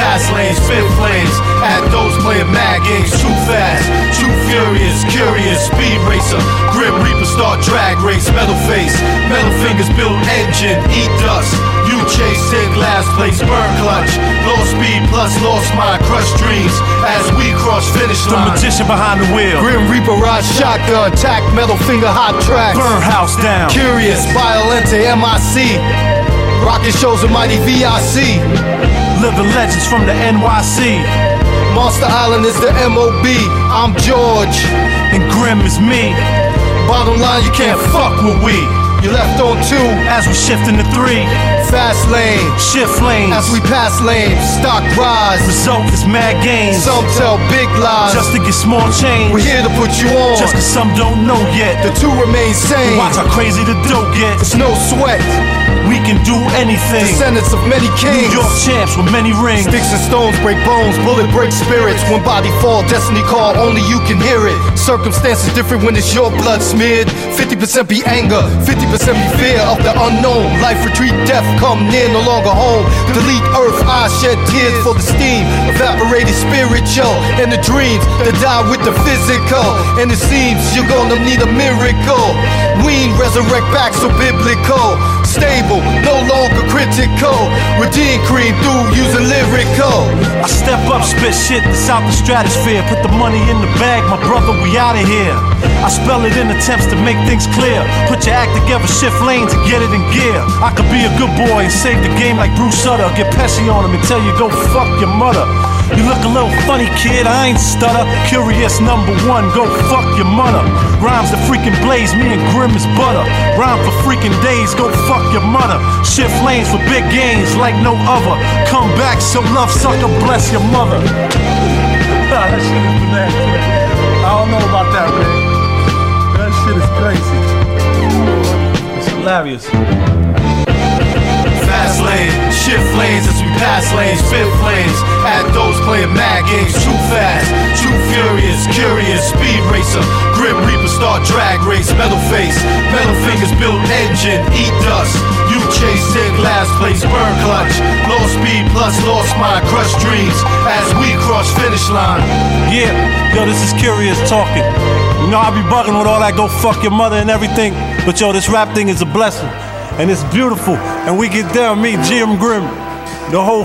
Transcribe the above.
fast lanes, spit flames. At those playing mad games, too fast, too furious, curious, speed racer. Grim Reaper start drag race, metal face, metal fingers build engine, eat dust. You chase, take last place, burn clutch. Lost speed plus lost mind, crushed dreams. As we cross finish The magician behind the wheel. Grim Reaper ride shotgun, tack metal finger hot tracks. Burn house down. Kurious, Violente, MIC. Rocket shows with mighty VIC. Living legends from the NYC. Monster Island is the MOB. I'm George. And Grimm is me. Bottom line, you can't fuck with we. You left on two, As we shift into three. fast lane. Shift lanes. As we pass lanes, stock rise. Result is mad gains. Some tell big lies. Just to get small change. We're here to put you on. Just cause some don't know yet. The two remain sane. Watch how crazy the dough It's no sweat. We can do anything. Descendants of many kings. New. York champs with many rings. Sticks and stones break bones, bullet break spirits. When body fall, destiny call, only you can hear it. Circumstances different when it's your blood smeared. 50% be anger, 50% be fear of the unknown. Life retreat, death come near, no longer home. Delete earth, I shed tears for the steam. Evaporated spiritual and the dreams that die with the physical. And it seems you're gonna need a miracle. Wean resurrect back so biblical. Stable, no longer critical. Redeem cream through using lyrical. I step up, spit shit that's out the stratosphere. Put the money in the bag, my brother, we out of here. I spell it in attempts to make things clear. Put your act together, shift lanes and get it in gear. I could be a good boy and save the game like Bruce Sutter. Get Pesci on him and tell you go fuck your mother. You look a little funny, kid. I ain't stutter. Kurious number one, go fuck your mother. Rhymes that freaking blaze, me and Grimm is butter. Rhyme for freaking days, go fuck your mother. Shift lanes for big gains like no other. Come back, so love, sucker, bless your mother. that shit is bananas. I don't know about that, man. That shit is crazy. It's hilarious. Fast lane, shift lanes as we pass lanes, fifth lanes. Playing mad games, too fast, too furious, curious, speed racer. Grim Reaper start drag race, metal face, metal fingers build engine, eat dust. You chase, take last place, burn clutch. Lost speed plus lost mind, crushed dreams as we cross finish line. Yeah, yo, this is Kurious talking. You know, I be bugging with all that go fuck your mother and everything. But yo, this rap thing is a blessing. And it's beautiful. And we get down, me, Jim Grimm, the whole